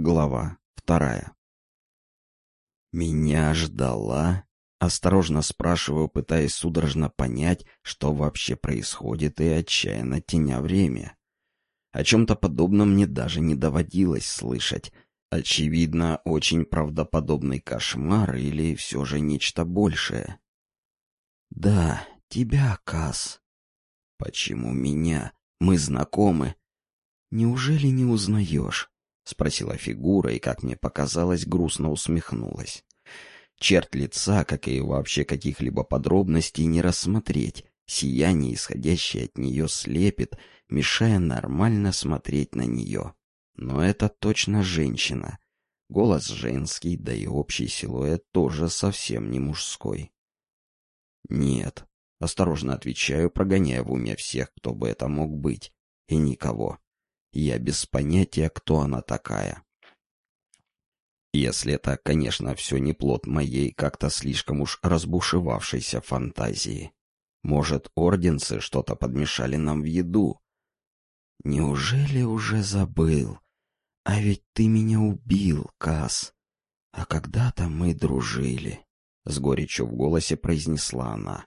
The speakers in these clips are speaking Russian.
Глава вторая. «Меня ждала?» Осторожно спрашиваю, пытаясь судорожно понять, что вообще происходит, и отчаянно теня время. О чем-то подобном мне даже не доводилось слышать. Очевидно, очень правдоподобный кошмар или все же нечто большее. «Да, тебя, Кас. «Почему меня? Мы знакомы». «Неужели не узнаешь?» — спросила фигура и, как мне показалось, грустно усмехнулась. Черт лица, как и вообще каких-либо подробностей, не рассмотреть. Сияние, исходящее от нее, слепит, мешая нормально смотреть на нее. Но это точно женщина. Голос женский, да и общий силуэт тоже совсем не мужской. «Нет», — осторожно отвечаю, прогоняя в уме всех, кто бы это мог быть, и никого. Я без понятия, кто она такая. Если это, конечно, все не плод моей как-то слишком уж разбушевавшейся фантазии. Может, орденцы что-то подмешали нам в еду? Неужели уже забыл? А ведь ты меня убил, Кас. А когда-то мы дружили. С горечью в голосе произнесла она.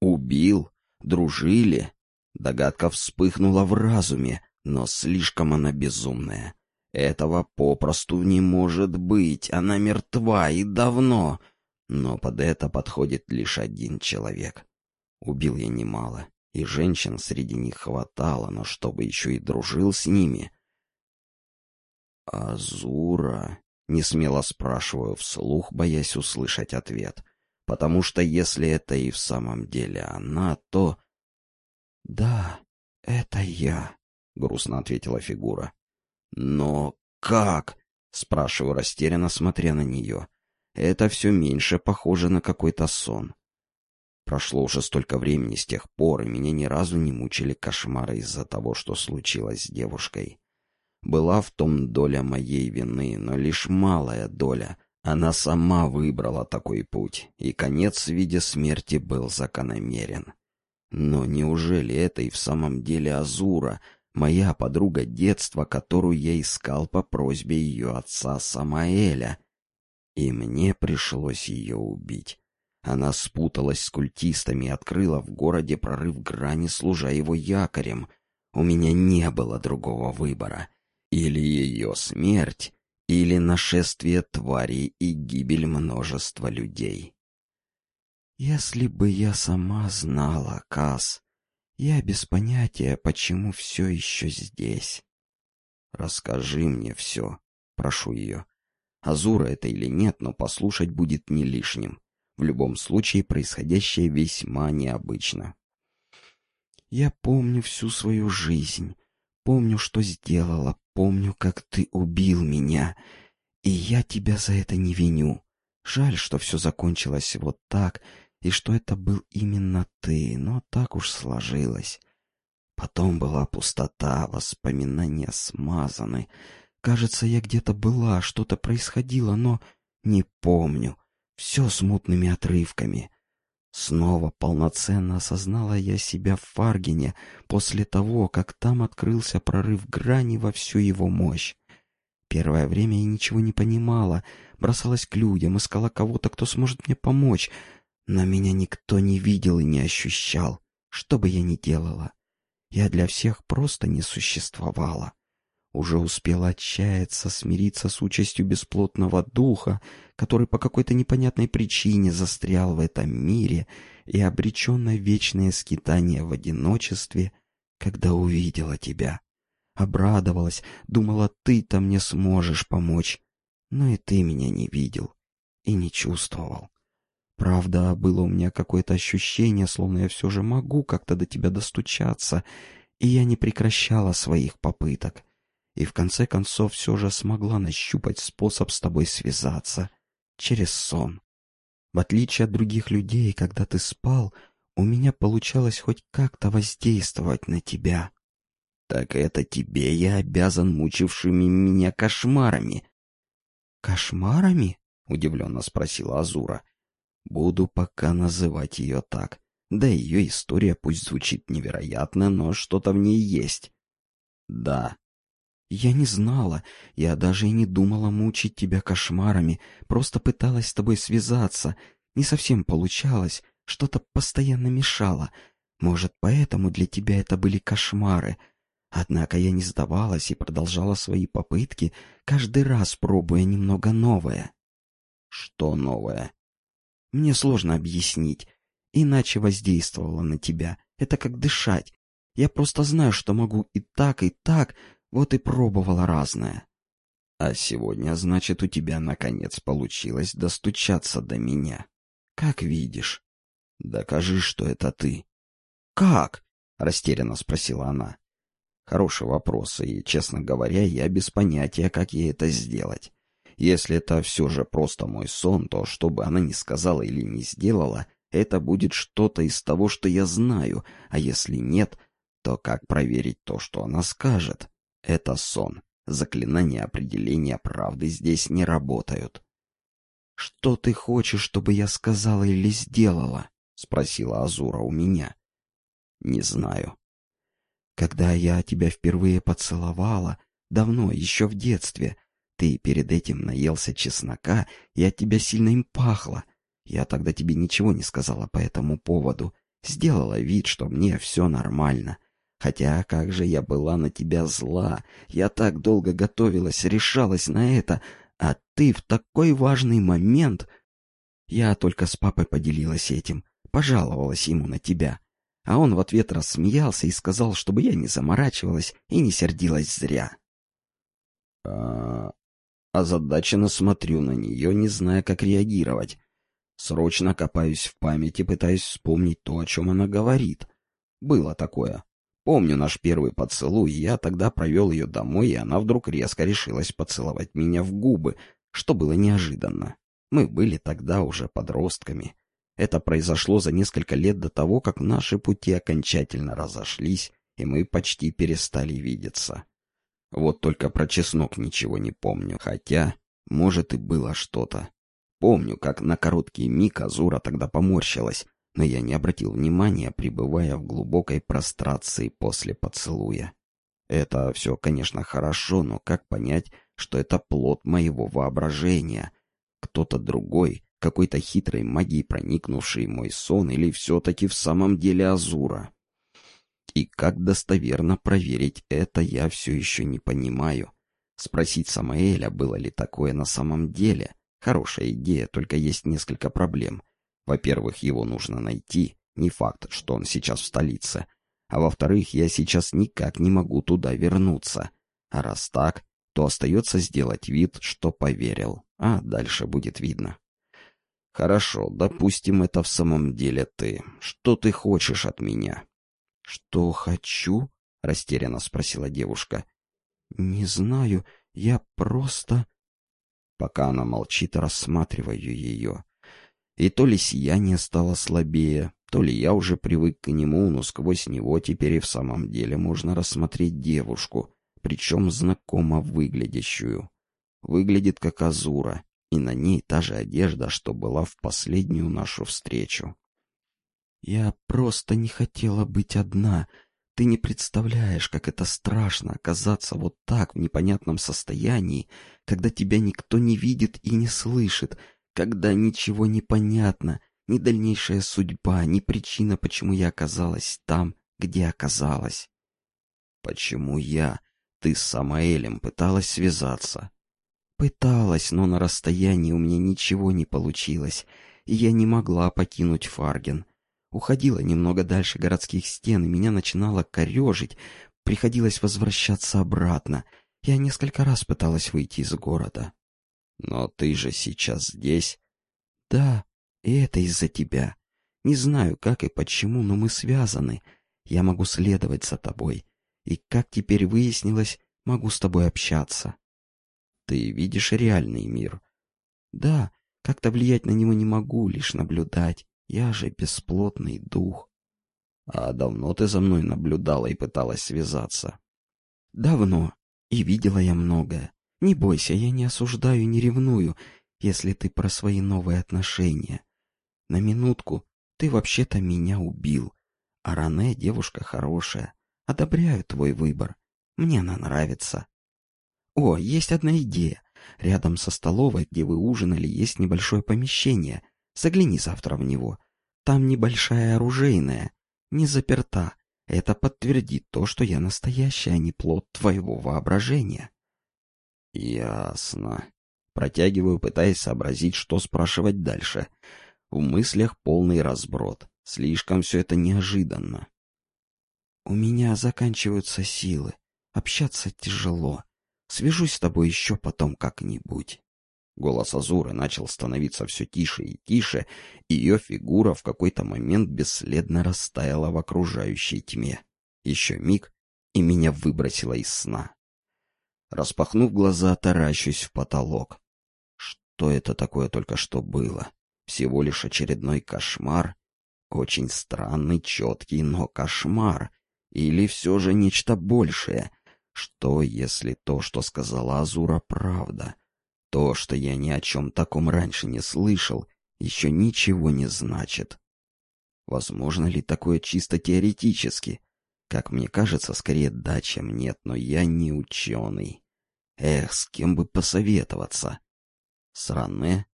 Убил? Дружили? Догадка вспыхнула в разуме, но слишком она безумная. Этого попросту не может быть, она мертва и давно. Но под это подходит лишь один человек. Убил я немало, и женщин среди них хватало, но чтобы еще и дружил с ними. «Азура?» — несмело спрашиваю вслух, боясь услышать ответ. Потому что если это и в самом деле она, то... «Да, это я», — грустно ответила фигура. «Но как?» — спрашиваю растерянно, смотря на нее. «Это все меньше похоже на какой-то сон». Прошло уже столько времени с тех пор, и меня ни разу не мучили кошмары из-за того, что случилось с девушкой. Была в том доля моей вины, но лишь малая доля. Она сама выбрала такой путь, и конец в виде смерти был закономерен. Но неужели это и в самом деле Азура, моя подруга детства, которую я искал по просьбе ее отца Самаэля. И мне пришлось ее убить. Она спуталась с культистами и открыла в городе прорыв грани, служа его якорем. У меня не было другого выбора. Или ее смерть, или нашествие тварей и гибель множества людей. Если бы я сама знала, Кас, я без понятия, почему все еще здесь. Расскажи мне все, прошу ее. Азура это или нет, но послушать будет не лишним. В любом случае, происходящее весьма необычно. Я помню всю свою жизнь, помню, что сделала, помню, как ты убил меня, и я тебя за это не виню. Жаль, что все закончилось вот так, и что это был именно ты, но так уж сложилось. Потом была пустота, воспоминания смазаны. Кажется, я где-то была, что-то происходило, но не помню. Все смутными отрывками. Снова полноценно осознала я себя в Фаргине после того, как там открылся прорыв грани во всю его мощь. Первое время я ничего не понимала, бросалась к людям, искала кого-то, кто сможет мне помочь — но меня никто не видел и не ощущал, что бы я ни делала. Я для всех просто не существовала. Уже успела отчаяться, смириться с участью бесплотного духа, который по какой-то непонятной причине застрял в этом мире и обречен на вечное скитание в одиночестве, когда увидела тебя. Обрадовалась, думала, ты-то мне сможешь помочь, но и ты меня не видел и не чувствовал. Правда, было у меня какое-то ощущение, словно я все же могу как-то до тебя достучаться, и я не прекращала своих попыток. И в конце концов все же смогла нащупать способ с тобой связаться. Через сон. В отличие от других людей, когда ты спал, у меня получалось хоть как-то воздействовать на тебя. Так это тебе я обязан мучившими меня кошмарами. Кошмарами? удивленно спросила Азура. Буду пока называть ее так. Да ее история пусть звучит невероятно, но что-то в ней есть. Да. Я не знала, я даже и не думала мучить тебя кошмарами, просто пыталась с тобой связаться. Не совсем получалось, что-то постоянно мешало. Может, поэтому для тебя это были кошмары. Однако я не сдавалась и продолжала свои попытки, каждый раз пробуя немного новое. Что новое? Мне сложно объяснить. Иначе воздействовало на тебя. Это как дышать. Я просто знаю, что могу и так, и так, вот и пробовала разное. А сегодня, значит, у тебя наконец получилось достучаться до меня. Как видишь. Докажи, что это ты. Как? Растерянно спросила она. Хороший вопрос, и, честно говоря, я без понятия, как ей это сделать. Если это все же просто мой сон, то что бы она ни сказала или не сделала, это будет что-то из того, что я знаю, а если нет, то как проверить то, что она скажет? Это сон. Заклинания определения правды здесь не работают. «Что ты хочешь, чтобы я сказала или сделала?» — спросила Азура у меня. «Не знаю». «Когда я тебя впервые поцеловала, давно, еще в детстве, ты перед этим наелся чеснока, и от тебя сильно им пахло. Я тогда тебе ничего не сказала по этому поводу, сделала вид, что мне все нормально. Хотя как же я была на тебя зла. Я так долго готовилась, решалась на это, а ты в такой важный момент... Я только с папой поделилась этим, пожаловалась ему на тебя. А он в ответ рассмеялся и сказал, чтобы я не заморачивалась и не сердилась зря. А... Озадаченно смотрю на нее, не зная, как реагировать. Срочно копаюсь в памяти, пытаясь вспомнить то, о чем она говорит. Было такое. Помню наш первый поцелуй, я тогда провел ее домой, и она вдруг резко решилась поцеловать меня в губы, что было неожиданно. Мы были тогда уже подростками. Это произошло за несколько лет до того, как наши пути окончательно разошлись, и мы почти перестали видеться. Вот только про чеснок ничего не помню, хотя, может, и было что-то. Помню, как на короткий миг Азура тогда поморщилась, но я не обратил внимания, пребывая в глубокой прострации после поцелуя. Это все, конечно, хорошо, но как понять, что это плод моего воображения? Кто-то другой, какой-то хитрой магией проникнувший мой сон, или все-таки в самом деле Азура? И как достоверно проверить это, я все еще не понимаю. Спросить Самаэля, было ли такое на самом деле. Хорошая идея, только есть несколько проблем — во-первых, его нужно найти, не факт, что он сейчас в столице. А во-вторых, я сейчас никак не могу туда вернуться. А раз так, то остается сделать вид, что поверил, а дальше будет видно. Хорошо, допустим, это в самом деле ты. Что ты хочешь от меня? Что хочу? Растерянно спросила девушка. Не знаю, я просто... Пока она молчит, рассматриваю ее. И то ли сияние стало слабее, то ли я уже привык к нему, но сквозь него теперь и в самом деле можно рассмотреть девушку, причем знакомо выглядящую. Выглядит как Азура, и на ней та же одежда, что была в последнюю нашу встречу. «Я просто не хотела быть одна. Ты не представляешь, как это страшно оказаться вот так в непонятном состоянии, когда тебя никто не видит и не слышит, когда ничего не понятно, ни дальнейшая судьба, ни причина, почему я оказалась там, где оказалась. Почему я? Ты с Самаэлем пыталась связаться? Пыталась, но на расстоянии у меня ничего не получилось, и я не могла покинуть Фарген. Уходила немного дальше городских стен, и меня начинало корежить, приходилось возвращаться обратно. Я несколько раз пыталась выйти из города. Но ты же сейчас здесь. Да, и это из-за тебя. Не знаю, как и почему, но мы связаны. Я могу следовать за тобой. И, как теперь выяснилось, могу с тобой общаться. Ты видишь реальный мир? Да, как-то влиять на него не могу, лишь наблюдать. Я же бесплотный дух. А давно ты за мной наблюдала и пыталась связаться? Давно. И видела я многое. Не бойся, я не осуждаю и не ревную, если ты про свои новые отношения. На минутку, ты вообще-то меня убил. А Ране девушка хорошая. Одобряю твой выбор. Мне она нравится. О, есть одна идея. Рядом со столовой, где вы ужинали, есть небольшое помещение. Загляни завтра в него. Там небольшая оружейная, не заперта. Это подтвердит то, что я настоящий, а не плод твоего воображения. Ясно. Протягиваю, пытаясь сообразить, что спрашивать дальше. В мыслях полный разброд. Слишком все это неожиданно. У меня заканчиваются силы. Общаться тяжело. Свяжусь с тобой еще потом как-нибудь. Голос Азуры начал становиться все тише и тише, и ее фигура в какой-то момент бесследно растаяла в окружающей тьме. Еще миг, и меня выбросило из сна. Распахнув глаза, таращусь в потолок. Что это такое только что было? Всего лишь очередной кошмар? Очень странный, четкий, но кошмар. Или все же нечто большее? Что, если то, что сказала Азура, правда? То, что я ни о чем таком раньше не слышал, еще ничего не значит. Возможно ли такое чисто теоретически? Как мне кажется, скорее да, чем нет, но я не ученый. Эх, с кем бы посоветоваться? Сране?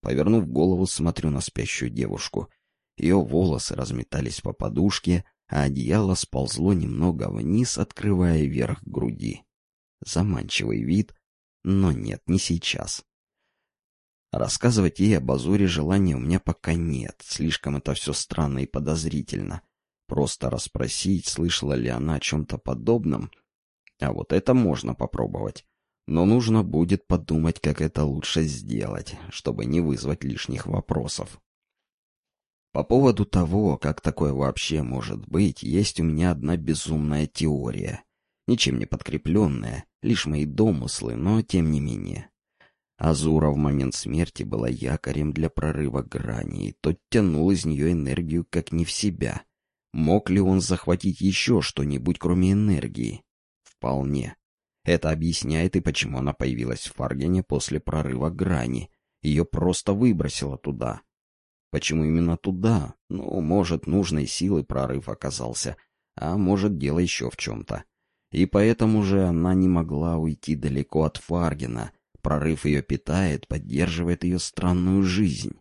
Повернув голову, смотрю на спящую девушку. Ее волосы разметались по подушке, а одеяло сползло немного вниз, открывая верх груди. Заманчивый вид, но нет, не сейчас. Рассказывать ей об Азуре желания у меня пока нет, слишком это все странно и подозрительно. Просто расспросить, слышала ли она о чем-то подобном. А вот это можно попробовать. Но нужно будет подумать, как это лучше сделать, чтобы не вызвать лишних вопросов. По поводу того, как такое вообще может быть, есть у меня одна безумная теория. Ничем не подкрепленная, лишь мои домыслы, но тем не менее. Азура в момент смерти была якорем для прорыва грани, и тот тянул из нее энергию как не в себя. Мог ли он захватить еще что-нибудь, кроме энергии? Вполне. Это объясняет и почему она появилась в Фаргене после прорыва грани. Ее просто выбросило туда. Почему именно туда? Ну, может, нужной силой прорыв оказался, а может, дело еще в чем-то. И поэтому же она не могла уйти далеко от Фаргена. Прорыв ее питает, поддерживает ее странную жизнь.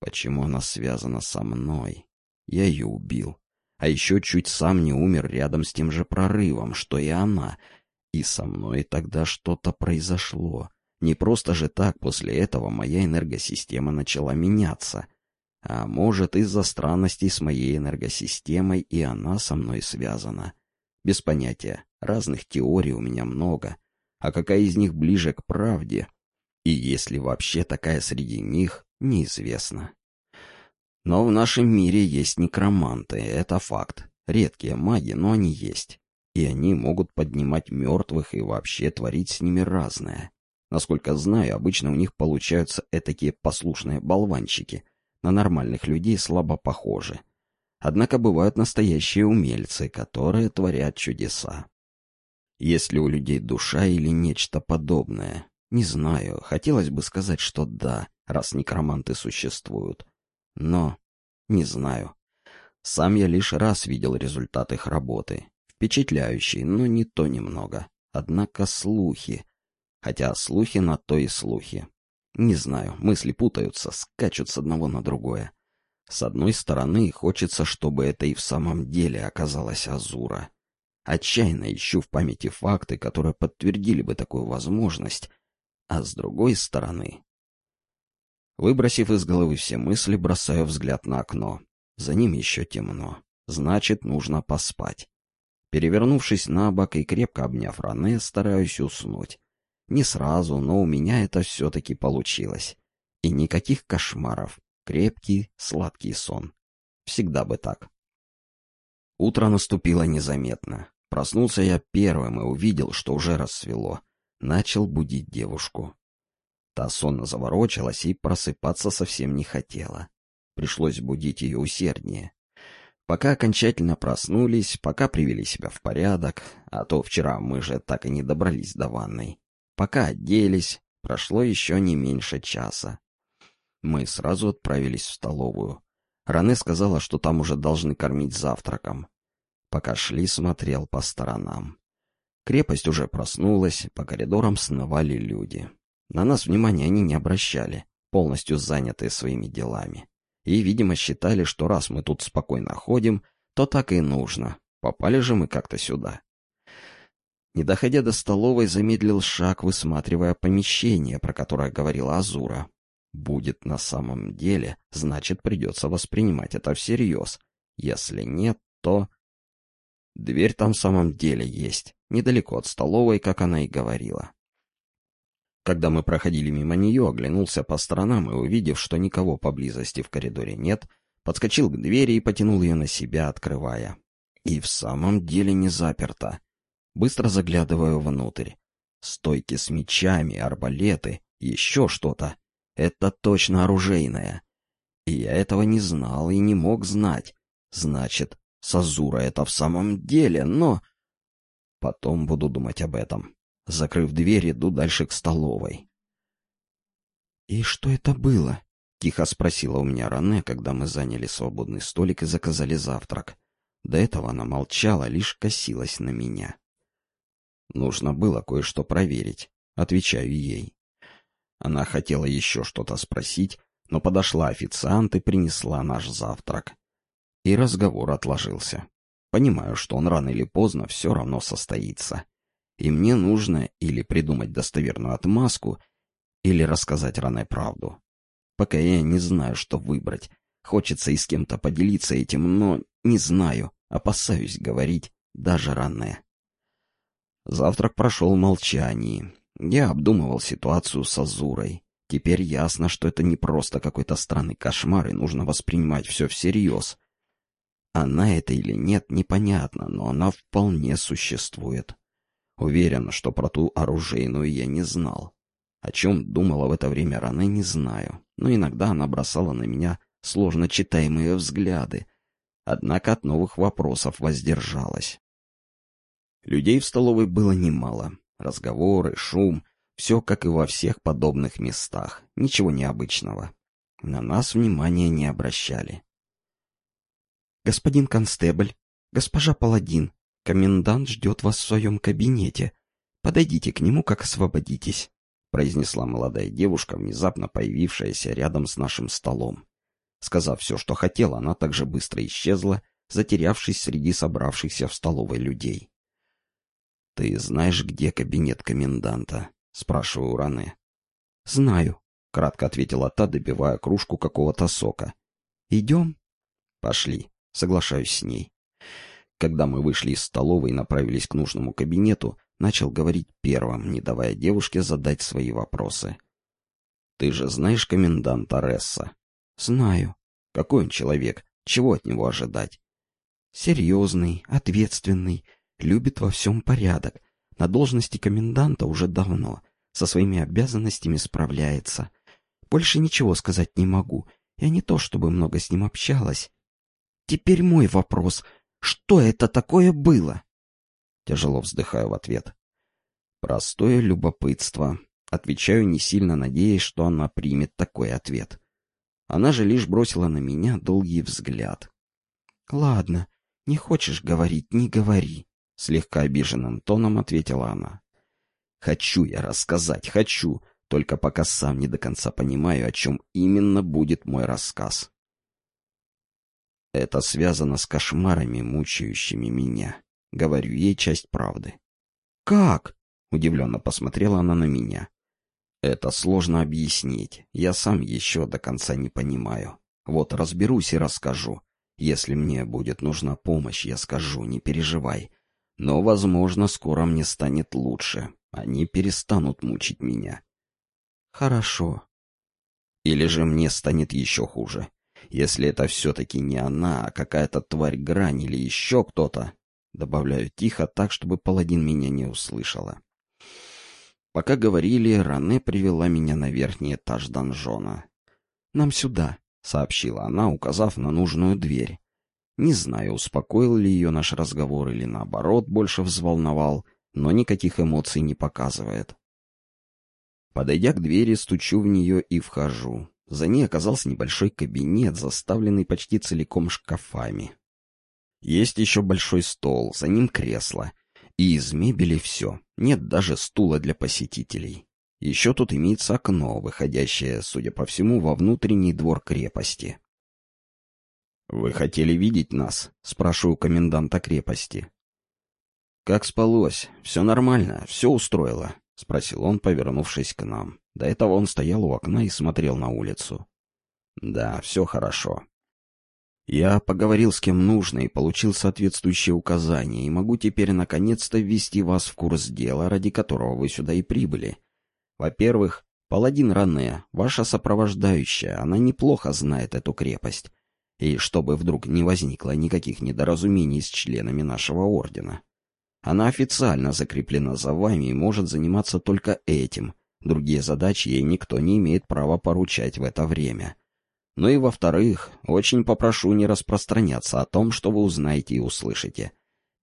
Почему она связана со мной? Я ее убил. А еще чуть сам не умер рядом с тем же прорывом, что и она. И со мной тогда что-то произошло. Не просто же так после этого моя энергосистема начала меняться. А может, из-за странностей с моей энергосистемой и она со мной связана. Без понятия. Разных теорий у меня много. А какая из них ближе к правде? И есть ли вообще такая среди них, неизвестно. Но в нашем мире есть некроманты, это факт. Редкие маги, но они есть. И они могут поднимать мертвых и вообще творить с ними разное. Насколько знаю, обычно у них получаются этакие послушные болванчики. На нормальных людей слабо похожи. Однако бывают настоящие умельцы, которые творят чудеса. Есть ли у людей душа или нечто подобное? Не знаю, хотелось бы сказать, что да, раз некроманты существуют. Но не знаю. Сам я лишь раз видел результат их работы. Впечатляющий, но не то немного. Однако слухи, Хотя слухи на то и слухи. Не знаю, мысли путаются, скачут с одного на другое. С одной стороны, хочется, чтобы это и в самом деле оказалась Азура. Отчаянно ищу в памяти факты, которые подтвердили бы такую возможность. А с другой стороны... Выбросив из головы все мысли, бросаю взгляд на окно. За ним еще темно. Значит, нужно поспать. Перевернувшись на бок и крепко обняв Ране, стараюсь уснуть. Не сразу, но у меня это все-таки получилось. И никаких кошмаров. Крепкий, сладкий сон. Всегда бы так. Утро наступило незаметно. Проснулся я первым и увидел, что уже рассвело. Начал будить девушку. Та сонно заворочилась и просыпаться совсем не хотела. Пришлось будить ее усерднее. Пока окончательно проснулись, пока привели себя в порядок, а то вчера мы же так и не добрались до ванной. Пока оделись, прошло еще не меньше часа. Мы сразу отправились в столовую. Ране сказала, что там уже должны кормить завтраком. Пока шли, смотрел по сторонам. Крепость уже проснулась, по коридорам сновали люди. На нас внимания они не обращали, полностью занятые своими делами. И, видимо, считали, что раз мы тут спокойно ходим, то так и нужно. Попали же мы как-то сюда. Не доходя до столовой, замедлил шаг, высматривая помещение, про которое говорила Азура. Будет на самом деле, значит, придется воспринимать это всерьез. Если нет, то... Дверь там в самом деле есть, недалеко от столовой, как она и говорила. Когда мы проходили мимо нее, оглянулся по сторонам и, увидев, что никого поблизости в коридоре нет, подскочил к двери и потянул ее на себя, открывая. И в самом деле не заперта. Быстро заглядываю внутрь. Стойки с мечами, арбалеты, еще что-то. Это точно оружейное. И я этого не знал и не мог знать. Значит, Сазура это в самом деле, но... Потом буду думать об этом. Закрыв дверь, иду дальше к столовой. «И что это было?» — тихо спросила у меня Ране, когда мы заняли свободный столик и заказали завтрак. До этого она молчала, лишь косилась на меня. Нужно было кое-что проверить, отвечаю ей. Она хотела еще что-то спросить, но подошла официант и принесла наш завтрак. И разговор отложился. Понимаю, что он рано или поздно все равно состоится. И мне нужно или придумать достоверную отмазку, или рассказать Ране правду. Пока я не знаю, что выбрать. Хочется и с кем-то поделиться этим, но не знаю, опасаюсь говорить даже Ране. Завтрак прошел в молчании. Я обдумывал ситуацию с Азурой. Теперь ясно, что это не просто какой-то странный кошмар, и нужно воспринимать все всерьез. Она это или нет, непонятно, но она вполне существует. Уверен, что про ту оружейную я не знал. О чем думала в это время Ране, не знаю, но иногда она бросала на меня сложно читаемые взгляды, однако от новых вопросов воздержалась. Людей в столовой было немало. Разговоры, шум, все как и во всех подобных местах. Ничего необычного. На нас внимания не обращали. «Господин констебль, госпожа Паладин, комендант ждет вас в своем кабинете. Подойдите к нему, как освободитесь», — произнесла молодая девушка, внезапно появившаяся рядом с нашим столом. Сказав все, что хотела, она также быстро исчезла, затерявшись среди собравшихся в столовой людей. «Ты знаешь, где кабинет коменданта?» — спрашиваю Раны. «Знаю», — кратко ответила та, добивая кружку какого-то сока. «Идем?» «Пошли», — соглашаюсь с ней. Когда мы вышли из столовой и направились к нужному кабинету, начал говорить первым, не давая девушке задать свои вопросы. «Ты же знаешь коменданта Ресса?» «Знаю». «Какой он человек? Чего от него ожидать?» «Серьезный, ответственный, любит во всем порядок. На должности коменданта уже давно. Со своими обязанностями справляется. Больше ничего сказать не могу. Я не то чтобы много с ним общалась. Теперь мой вопрос. Что это такое было? Тяжело вздыхаю в ответ. Простое любопытство. Отвечаю, не сильно надеясь, что она примет такой ответ. Она же лишь бросила на меня долгий взгляд. — Ладно, не хочешь говорить, не говори. Слегка обиженным тоном ответила она. «Хочу я рассказать, хочу, только пока сам не до конца понимаю, о чем именно будет мой рассказ. Это связано с кошмарами, мучающими меня. Говорю ей часть правды. «Как?» — удивленно посмотрела она на меня. «Это сложно объяснить. Я сам еще до конца не понимаю. Вот разберусь и расскажу. Если мне будет нужна помощь, я скажу, не переживай. Но, возможно, скоро мне станет лучше. Они перестанут мучить меня. Хорошо. Или же мне станет еще хуже. Если это все-таки не она, а какая-то тварь грань или еще кто-то. Добавляю тихо, так, чтобы паладин меня не услышала. Пока говорили, Ране привела меня на верхний этаж донжона. «Нам сюда», — сообщила она, указав на нужную дверь. Не знаю, успокоил ли ее наш разговор или наоборот больше взволновал, но никаких эмоций не показывает. Подойдя к двери, стучу в нее и вхожу. За ней оказался небольшой кабинет, заставленный почти целиком шкафами. Есть еще большой стол, за ним кресло. И из мебели все. Нет даже стула для посетителей. Еще тут имеется окно, выходящее, судя по всему, во внутренний двор крепости. «Вы хотели видеть нас?» — спрашиваю коменданта крепости. «Как спалось? Все нормально, все устроило», — спросил он, повернувшись к нам. До этого он стоял у окна и смотрел на улицу. «Да, все хорошо. Я поговорил с кем нужно и получил соответствующие указания, и могу теперь наконец-то ввести вас в курс дела, ради которого вы сюда и прибыли. Во-первых, паладин Ранне, ваша сопровождающая, она неплохо знает эту крепость. И чтобы вдруг не возникло никаких недоразумений с членами нашего ордена. Она официально закреплена за вами и может заниматься только этим. Другие задачи ей никто не имеет права поручать в это время. Ну и во-вторых, очень попрошу не распространяться о том, что вы узнаете и услышите.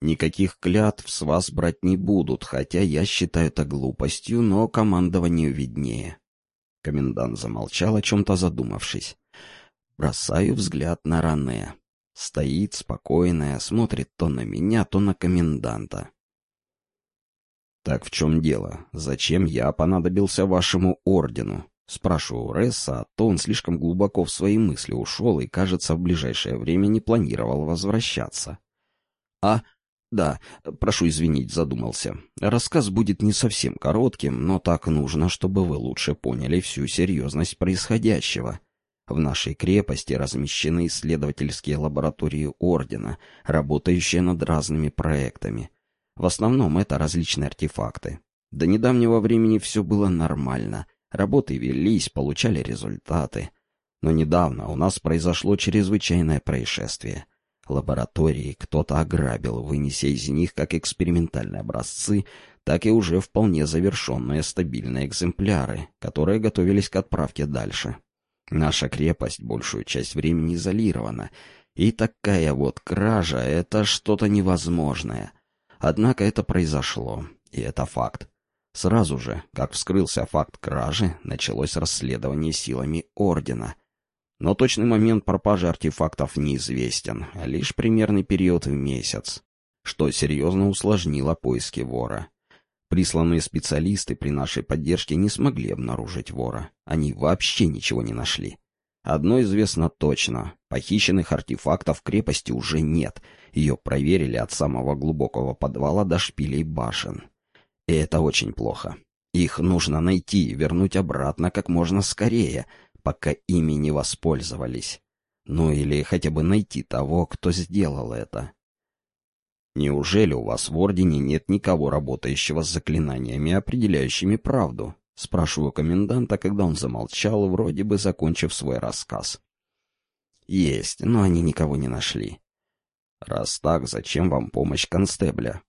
Никаких клятв с вас брать не будут, хотя я считаю это глупостью, но командованию виднее. Комендант замолчал, о чем-то задумавшись. Бросаю взгляд на Ране. Стоит спокойная, смотрит то на меня, то на коменданта. «Так в чем дело? Зачем я понадобился вашему ордену?» Спрашиваю Ресса, а то он слишком глубоко в свои мысли ушел и, кажется, в ближайшее время не планировал возвращаться. «А, да, прошу извинить, задумался. Рассказ будет не совсем коротким, но так нужно, чтобы вы лучше поняли всю серьезность происходящего». В нашей крепости размещены исследовательские лаборатории Ордена, работающие над разными проектами. В основном это различные артефакты. До недавнего времени все было нормально. Работы велись, получали результаты. Но недавно у нас произошло чрезвычайное происшествие. Лаборатории кто-то ограбил, вынеся из них как экспериментальные образцы, так и уже вполне завершенные стабильные экземпляры, которые готовились к отправке дальше. Наша крепость большую часть времени изолирована, и такая вот кража — это что-то невозможное. Однако это произошло, и это факт. Сразу же, как вскрылся факт кражи, началось расследование силами Ордена. Но точный момент пропажи артефактов неизвестен, лишь примерный период в месяц, что серьезно усложнило поиски вора. Присланные специалисты при нашей поддержке не смогли обнаружить вора. Они вообще ничего не нашли. Одно известно точно. Похищенных артефактов крепости уже нет. Ее проверили от самого глубокого подвала до шпилей башен. И это очень плохо. Их нужно найти и вернуть обратно как можно скорее, пока ими не воспользовались. Ну или хотя бы найти того, кто сделал это. Неужели у вас в Ордене нет никого, работающего с заклинаниями, определяющими правду? Спрашиваю коменданта, когда он замолчал, вроде бы закончив свой рассказ. Есть, но они никого не нашли. Раз так, зачем вам помощь констебля?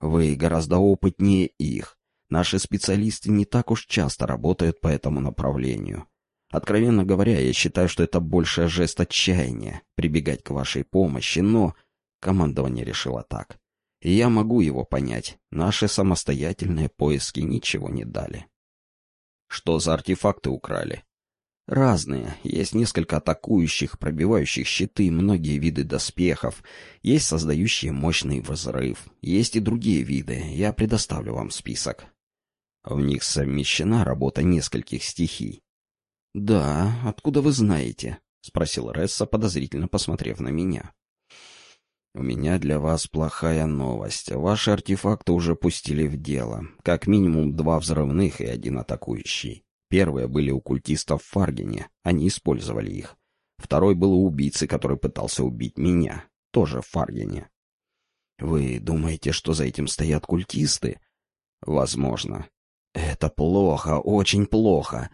Вы гораздо опытнее их. Наши специалисты не так уж часто работают по этому направлению. Откровенно говоря, я считаю, что это большая жест отчаяния, прибегать к вашей помощи, но командование решило так. И я могу его понять. Наши самостоятельные поиски ничего не дали. Что за артефакты украли? Разные. Есть несколько атакующих, пробивающих щиты, многие виды доспехов. Есть создающие мощный взрыв. Есть и другие виды. Я предоставлю вам список. В них совмещена работа нескольких стихий. «Да, откуда вы знаете?» — спросил Ресса, подозрительно посмотрев на меня. «У меня для вас плохая новость. Ваши артефакты уже пустили в дело. Как минимум два взрывных и один атакующий. Первые были у культистов в Фаргене, они использовали их. Второй был у убийцы, который пытался убить меня, тоже в Фаргене. Вы думаете, что за этим стоят культисты? Возможно. Это плохо, очень плохо.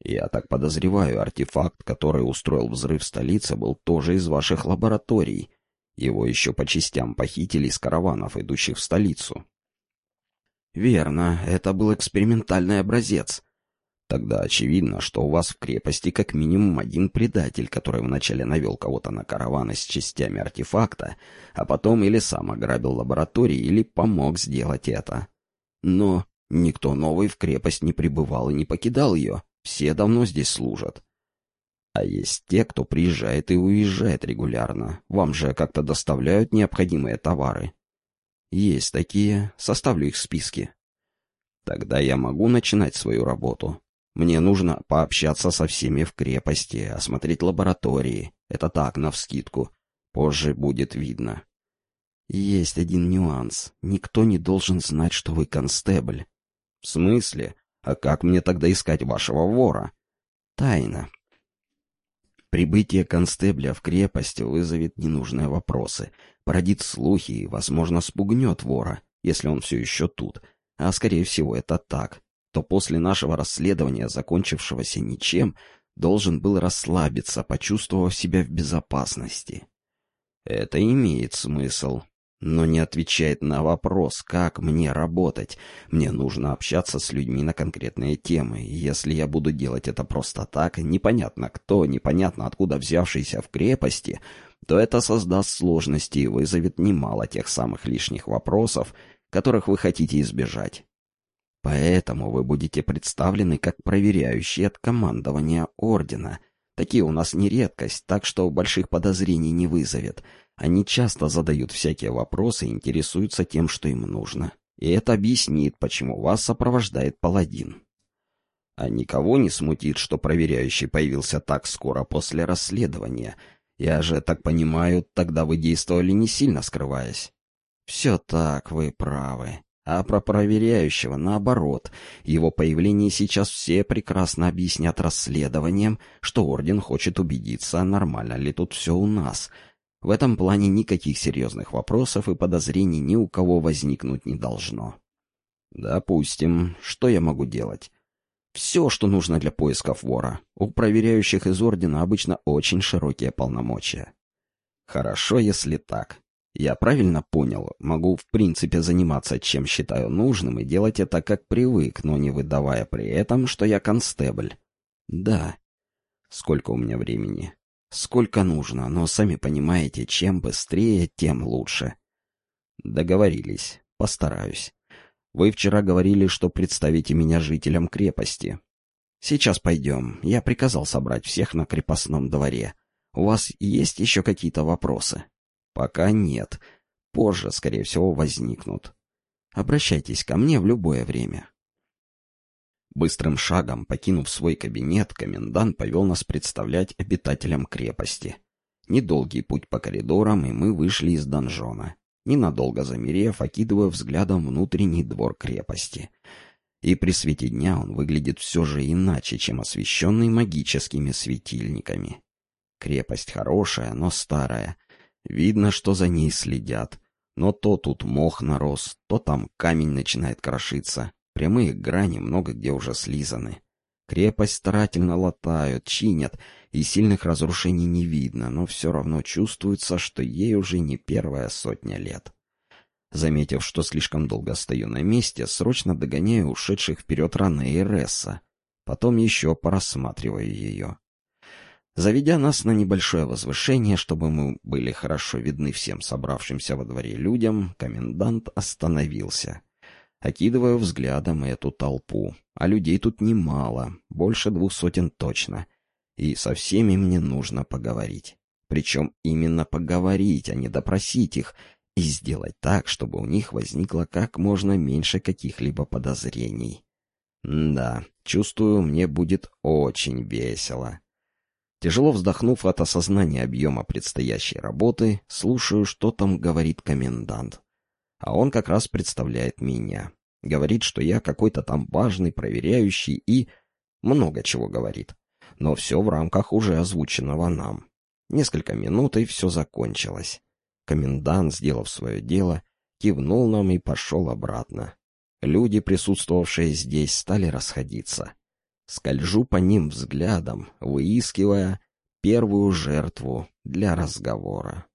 Я так подозреваю, артефакт, который устроил взрыв в столице, был тоже из ваших лабораторий. Его еще по частям похитили из караванов, идущих в столицу. Верно, это был экспериментальный образец. Тогда очевидно, что у вас в крепости как минимум один предатель, который вначале навел кого-то на караваны с частями артефакта, а потом или сам ограбил лаборатории, или помог сделать это. Но никто новый в крепость не прибывал и не покидал ее, все давно здесь служат. А есть те, кто приезжает и уезжает регулярно. Вам же как-то доставляют необходимые товары. Есть такие, составлю их списки. Тогда я могу начинать свою работу. Мне нужно пообщаться со всеми в крепости, осмотреть лаборатории. Это так, навскидку. Позже будет видно. Есть один нюанс. Никто не должен знать, что вы констебль. В смысле? А как мне тогда искать вашего вора? Тайна. Прибытие констебля в крепость вызовет ненужные вопросы, породит слухи и, возможно, спугнет вора, если он все еще тут. А, скорее всего, это так. То после нашего расследования, закончившегося ничем, должен был расслабиться, почувствовав себя в безопасности. Это имеет смысл, но не отвечает на вопрос, как мне работать. Мне нужно общаться с людьми на конкретные темы. Если я буду делать это просто так, непонятно кто, непонятно откуда взявшийся в крепости, то это создаст сложности и вызовет немало тех самых лишних вопросов, которых вы хотите избежать. Поэтому вы будете представлены как проверяющие от командования Ордена. Такие у нас не редкость, так что больших подозрений не вызовет — они часто задают всякие вопросы и интересуются тем, что им нужно. И это объяснит, почему вас сопровождает паладин. А никого не смутит, что проверяющий появился так скоро после расследования. Я же так понимаю, тогда вы действовали не сильно скрываясь. Все так, вы правы. А про проверяющего, наоборот, его появление сейчас все прекрасно объяснят расследованием, что Орден хочет убедиться, нормально ли тут все у нас — в этом плане никаких серьезных вопросов и подозрений ни у кого возникнуть не должно. Допустим, что я могу делать? Все, что нужно для поисков вора. У проверяющих из Ордена обычно очень широкие полномочия. Хорошо, если так. Я правильно понял, могу в принципе заниматься чем считаю нужным и делать это как привык, но не выдавая при этом, что я констебль. Да. Сколько у меня времени? Сколько нужно, но сами понимаете, чем быстрее, тем лучше. Договорились. Постараюсь. Вы вчера говорили, что представите меня жителям крепости. Сейчас пойдем. Я приказал собрать всех на крепостном дворе. У вас есть еще какие-то вопросы? Пока нет. Позже, скорее всего, возникнут. Обращайтесь ко мне в любое время. Быстрым шагом, покинув свой кабинет, комендант повел нас представлять обитателям крепости. Недолгий путь по коридорам, и мы вышли из донжона, ненадолго замерев, окидывая взглядом внутренний двор крепости. И при свете дня он выглядит все же иначе, чем освещенный магическими светильниками. Крепость хорошая, но старая. Видно, что за ней следят. Но то тут мох нарос, то там камень начинает крошиться, Прямые грани много где уже слизаны. Крепость старательно латают, чинят, и сильных разрушений не видно, но все равно чувствуется, что ей уже не первая сотня лет. Заметив, что слишком долго стою на месте, срочно догоняю ушедших вперед Ране и Ресса. Потом еще порассматриваю ее. Заведя нас на небольшое возвышение, чтобы мы были хорошо видны всем собравшимся во дворе людям, комендант остановился. Окидываю взглядом эту толпу. А людей тут немало, больше двух сотен точно. И со всеми мне нужно поговорить. Причем именно поговорить, а не допросить их, и сделать так, чтобы у них возникло как можно меньше каких-либо подозрений. Да, чувствую, мне будет очень весело. Тяжело вздохнув от осознания объема предстоящей работы, слушаю, что там говорит комендант а он как раз представляет меня. Говорит, что я какой-то там важный, проверяющий и... много чего говорит. Но все в рамках уже озвученного нам. Несколько минут, и все закончилось. Комендант, сделав свое дело, кивнул нам и пошел обратно. Люди, присутствовавшие здесь, стали расходиться. Скольжу по ним взглядом, выискивая первую жертву для разговора.